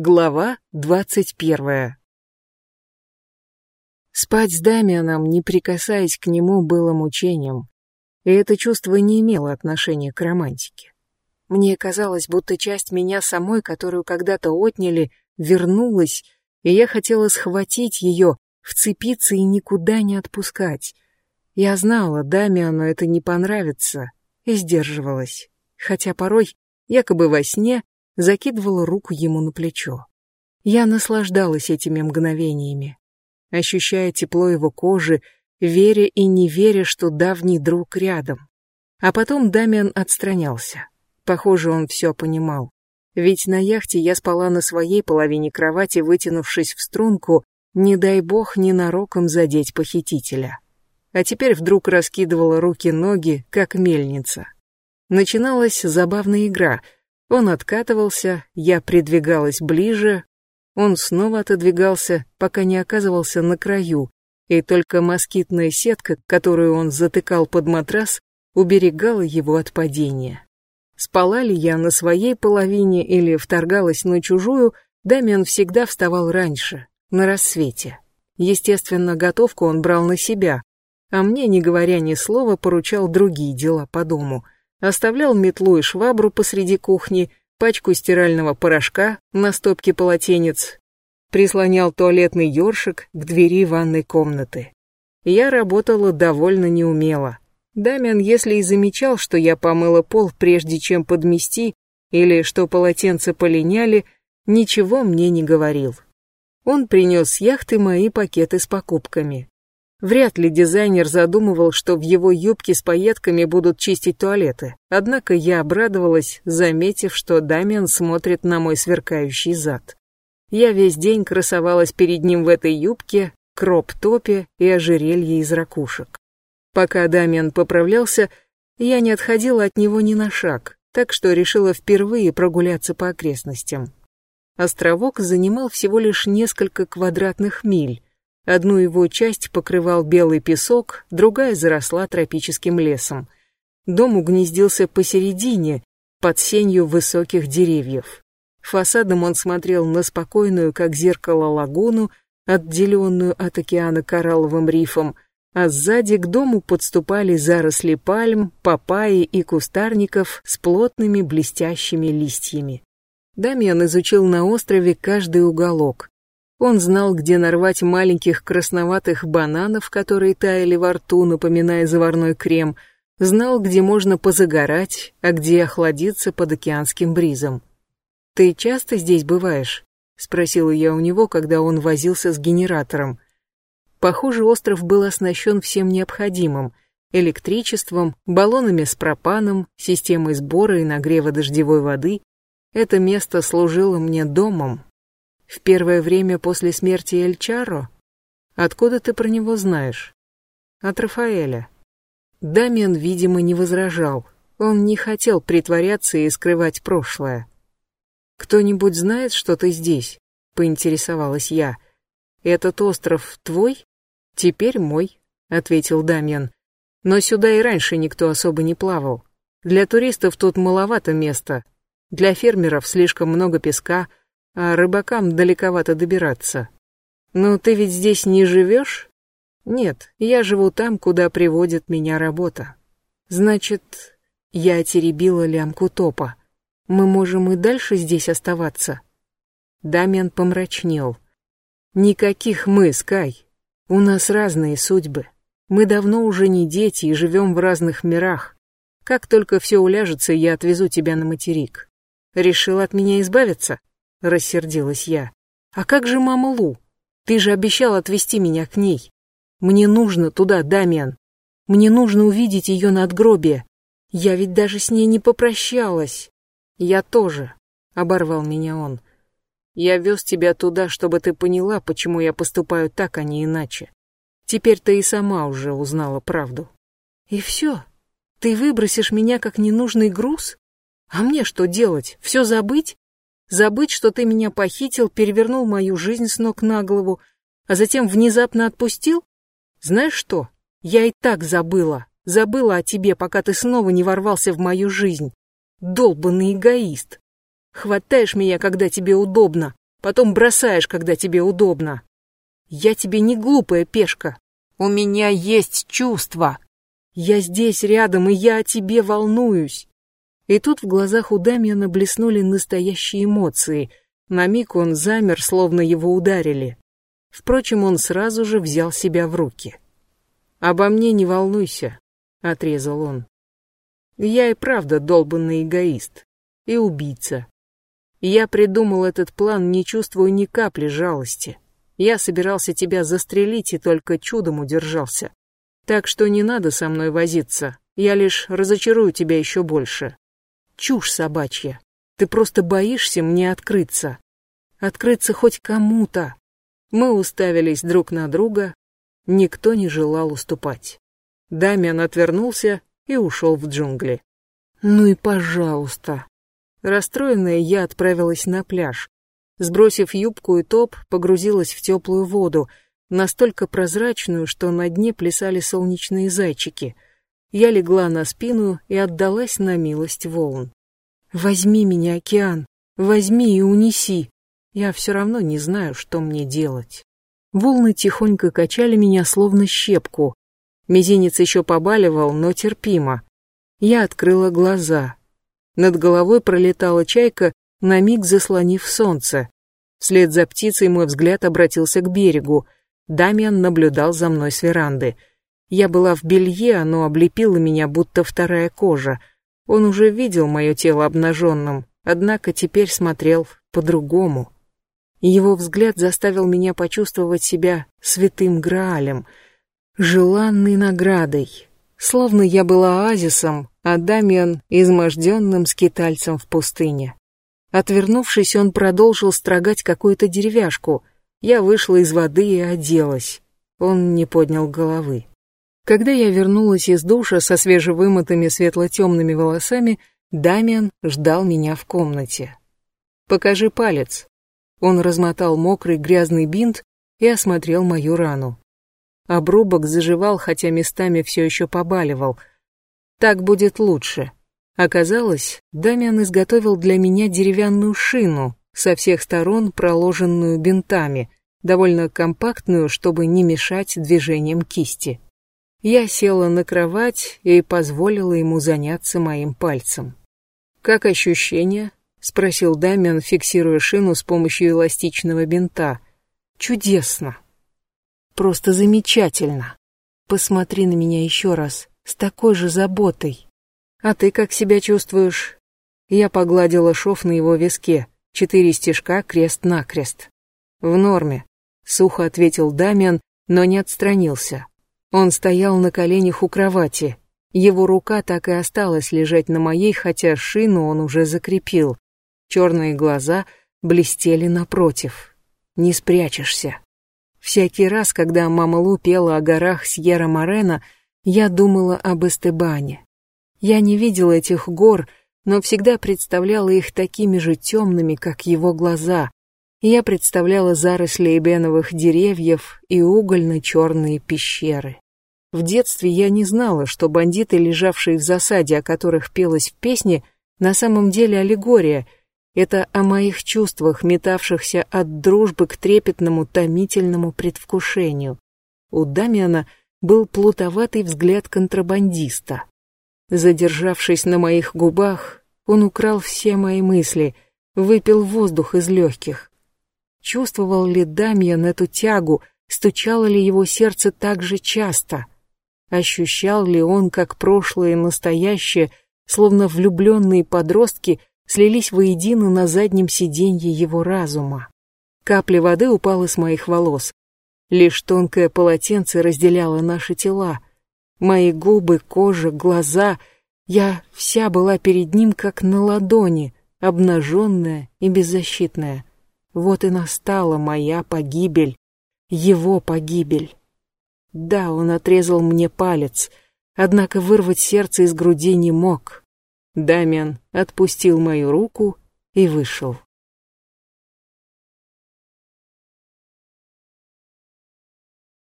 Глава двадцать первая Спать с Дамианом, не прикасаясь к нему, было мучением, и это чувство не имело отношения к романтике. Мне казалось, будто часть меня самой, которую когда-то отняли, вернулась, и я хотела схватить ее, вцепиться и никуда не отпускать. Я знала, Дамиану это не понравится, и сдерживалась, хотя порой, якобы во сне, закидывала руку ему на плечо. Я наслаждалась этими мгновениями, ощущая тепло его кожи, веря и не веря, что давний друг рядом. А потом Дамиан отстранялся. Похоже, он все понимал. Ведь на яхте я спала на своей половине кровати, вытянувшись в струнку, не дай бог ненароком задеть похитителя. А теперь вдруг раскидывала руки-ноги, как мельница. Начиналась забавная игра. Он откатывался, я придвигалась ближе, он снова отодвигался, пока не оказывался на краю, и только москитная сетка, которую он затыкал под матрас, уберегала его от падения. Спала ли я на своей половине или вторгалась на чужую, Дамиан всегда вставал раньше, на рассвете. Естественно, готовку он брал на себя, а мне, не говоря ни слова, поручал другие дела по дому. Оставлял метлу и швабру посреди кухни, пачку стирального порошка на стопке полотенец, прислонял туалетный ёршик к двери ванной комнаты. Я работала довольно неумело. Дамиан, если и замечал, что я помыла пол, прежде чем подмести, или что полотенца полиняли, ничего мне не говорил. Он принес с яхты мои пакеты с покупками. Вряд ли дизайнер задумывал, что в его юбке с пайетками будут чистить туалеты. Однако я обрадовалась, заметив, что Дамиан смотрит на мой сверкающий зад. Я весь день красовалась перед ним в этой юбке, кроп-топе и ожерелье из ракушек. Пока Дамиан поправлялся, я не отходила от него ни на шаг, так что решила впервые прогуляться по окрестностям. Островок занимал всего лишь несколько квадратных миль, Одну его часть покрывал белый песок, другая заросла тропическим лесом. Дом угнездился посередине, под сенью высоких деревьев. Фасадом он смотрел на спокойную, как зеркало, лагуну, отделенную от океана коралловым рифом, а сзади к дому подступали заросли пальм, папайи и кустарников с плотными блестящими листьями. Дамиан изучил на острове каждый уголок. Он знал, где нарвать маленьких красноватых бананов, которые таяли во рту, напоминая заварной крем, знал, где можно позагорать, а где охладиться под океанским бризом. «Ты часто здесь бываешь?» — спросила я у него, когда он возился с генератором. Похоже, остров был оснащен всем необходимым — электричеством, баллонами с пропаном, системой сбора и нагрева дождевой воды. Это место служило мне домом, в первое время после смерти Эльчаро? Откуда ты про него знаешь? От Рафаэля. Дамиан, видимо, не возражал. Он не хотел притворяться и скрывать прошлое. «Кто-нибудь знает, что ты здесь?» — поинтересовалась я. «Этот остров твой?» «Теперь мой», — ответил Дамиан. «Но сюда и раньше никто особо не плавал. Для туристов тут маловато места. Для фермеров слишком много песка, а рыбакам далековато добираться. Но ты ведь здесь не живешь? Нет, я живу там, куда приводит меня работа. Значит, я теребила лямку топа. Мы можем и дальше здесь оставаться. Дамиан помрачнел. Никаких мы, Скай. У нас разные судьбы. Мы давно уже не дети и живем в разных мирах. Как только все уляжется, я отвезу тебя на материк. Решил от меня избавиться? — рассердилась я. «А как же мама Лу? Ты же обещал отвезти меня к ней. Мне нужно туда, Дамиан. Мне нужно увидеть ее надгробие. Я ведь даже с ней не попрощалась». «Я тоже», — оборвал меня он. «Я вез тебя туда, чтобы ты поняла, почему я поступаю так, а не иначе. Теперь ты и сама уже узнала правду». «И все? Ты выбросишь меня как ненужный груз? А мне что делать? Все забыть? Забыть, что ты меня похитил, перевернул мою жизнь с ног на голову, а затем внезапно отпустил? Знаешь что? Я и так забыла. Забыла о тебе, пока ты снова не ворвался в мою жизнь. Долбанный эгоист. Хватаешь меня, когда тебе удобно, потом бросаешь, когда тебе удобно. Я тебе не глупая пешка. У меня есть чувства. Я здесь рядом, и я о тебе волнуюсь. И тут в глазах у Дамиана блеснули настоящие эмоции. На миг он замер, словно его ударили. Впрочем, он сразу же взял себя в руки. «Обо мне не волнуйся», — отрезал он. «Я и правда долбанный эгоист. И убийца. Я придумал этот план, не чувствуя ни капли жалости. Я собирался тебя застрелить и только чудом удержался. Так что не надо со мной возиться, я лишь разочарую тебя еще больше. Чушь собачья. Ты просто боишься мне открыться. Открыться хоть кому-то. Мы уставились друг на друга, Никто не желал уступать. Дамиан отвернулся и ушел в джунгли. «Ну и пожалуйста». Расстроенная, я отправилась на пляж. Сбросив юбку и топ, погрузилась в теплую воду, настолько прозрачную, что на дне плясали солнечные зайчики. Я легла на спину и отдалась на милость волн. «Возьми меня, океан, возьми и унеси. Я все равно не знаю, что мне делать». Волны тихонько качали меня, словно щепку. Мизинец еще побаливал, но терпимо. Я открыла глаза. Над головой пролетала чайка, на миг заслонив солнце. Вслед за птицей мой взгляд обратился к берегу. Дамиан наблюдал за мной с веранды. Я была в белье, оно облепило меня, будто вторая кожа. Он уже видел мое тело обнаженным, однако теперь смотрел по-другому. Его взгляд заставил меня почувствовать себя святым Граалем, желанной наградой, словно я была оазисом, а Дамиан — изможденным скитальцем в пустыне. Отвернувшись, он продолжил строгать какую-то деревяшку. Я вышла из воды и оделась. Он не поднял головы. Когда я вернулась из душа со свежевымытыми светло-темными волосами, Дамиан ждал меня в комнате. «Покажи палец», он размотал мокрый грязный бинт и осмотрел мою рану. Обрубок заживал, хотя местами все еще побаливал. Так будет лучше. Оказалось, Дамиан изготовил для меня деревянную шину, со всех сторон проложенную бинтами, довольно компактную, чтобы не мешать движениям кисти. Я села на кровать и позволила ему заняться моим пальцем. «Как ощущения?» — спросил Дамиан, фиксируя шину с помощью эластичного бинта. «Чудесно! Просто замечательно! Посмотри на меня еще раз, с такой же заботой. А ты как себя чувствуешь?» Я погладила шов на его виске, четыре стежка крест-накрест. «В норме», — сухо ответил Дамиан, но не отстранился. Он стоял на коленях у кровати. Его рука так и осталась лежать на моей, хотя шину он уже закрепил. Черные глаза блестели напротив. Не спрячешься. Всякий раз, когда мама Лу пела о горах Сьерра-Морена, я думала об Эстебане. Я не видела этих гор, но всегда представляла их такими же темными, как его глаза. Я представляла заросли эбеновых деревьев и угольно-черные пещеры. В детстве я не знала, что бандиты, лежавшие в засаде, о которых пелось в песне, на самом деле аллегория — это о моих чувствах, метавшихся от дружбы к трепетному, томительному предвкушению. У Дамиана был плутоватый взгляд контрабандиста. Задержавшись на моих губах, он украл все мои мысли, выпил воздух из легких. Чувствовал ли Дамиан эту тягу, стучало ли его сердце так же часто? Ощущал ли он, как прошлое и настоящее, словно влюбленные подростки, слились воедино на заднем сиденье его разума. Капля воды упала с моих волос. Лишь тонкое полотенце разделяло наши тела. Мои губы, кожа, глаза. Я вся была перед ним как на ладони, обнаженная и беззащитная. Вот и настала моя погибель, его погибель. Да, он отрезал мне палец, однако вырвать сердце из груди не мог. Дамиан отпустил мою руку и вышел.